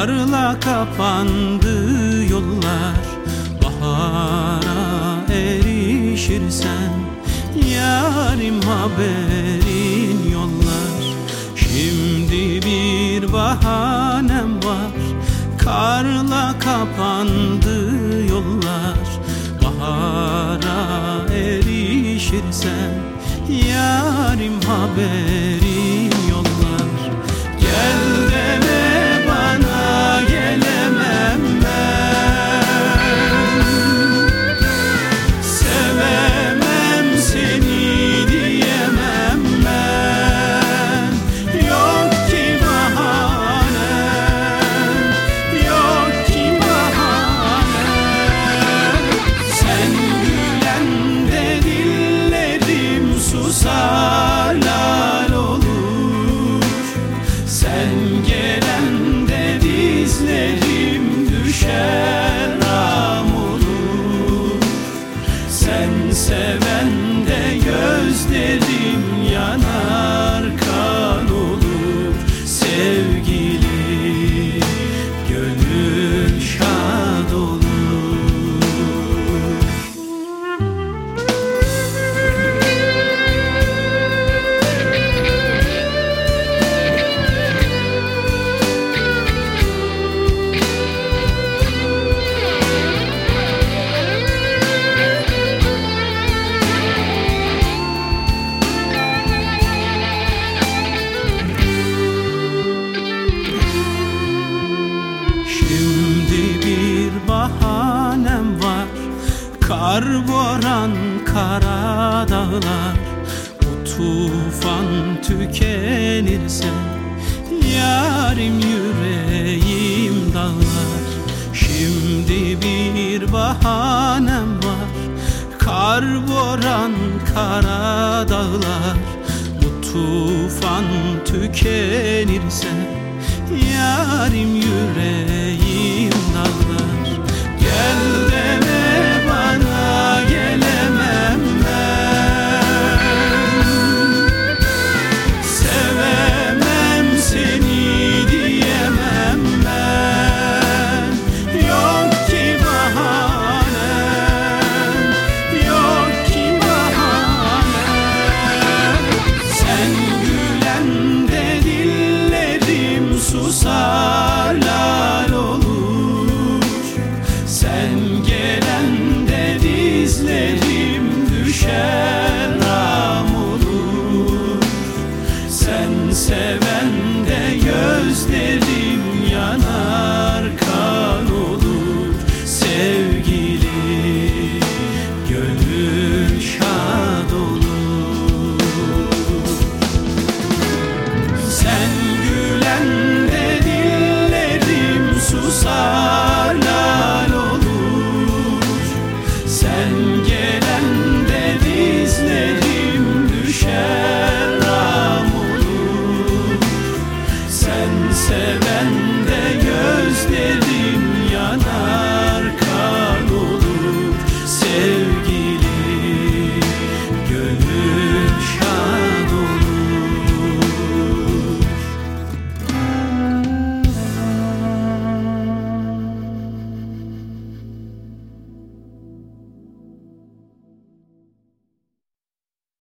Karla kapandı yollar. Bahara erişirsen Yarim haberin yollar. Şimdi bir bahanem var. Karla kapandı yollar. Bahara erişirsen Yarim haberin sana Kar boran kara dağlar Bu tufan tükenirse Yarim yüreğim dağlar. Şimdi bir bahanem var Kar boran kara dağlar Bu tufan tükenirse Yarim